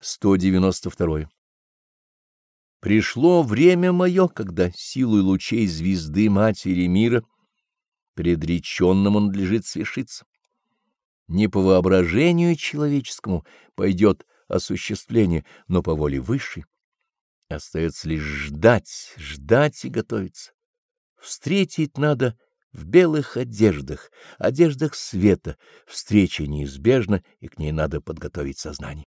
192. Пришло время мое, когда силой лучей звезды Матери мира предреченному надлежит свершиться. Не по воображению человеческому пойдет осуществление, но по воле высшей. Остается лишь ждать, ждать и готовиться. Встретить надо в белых одеждах, одеждах света. Встреча неизбежна, и к ней надо подготовить сознание.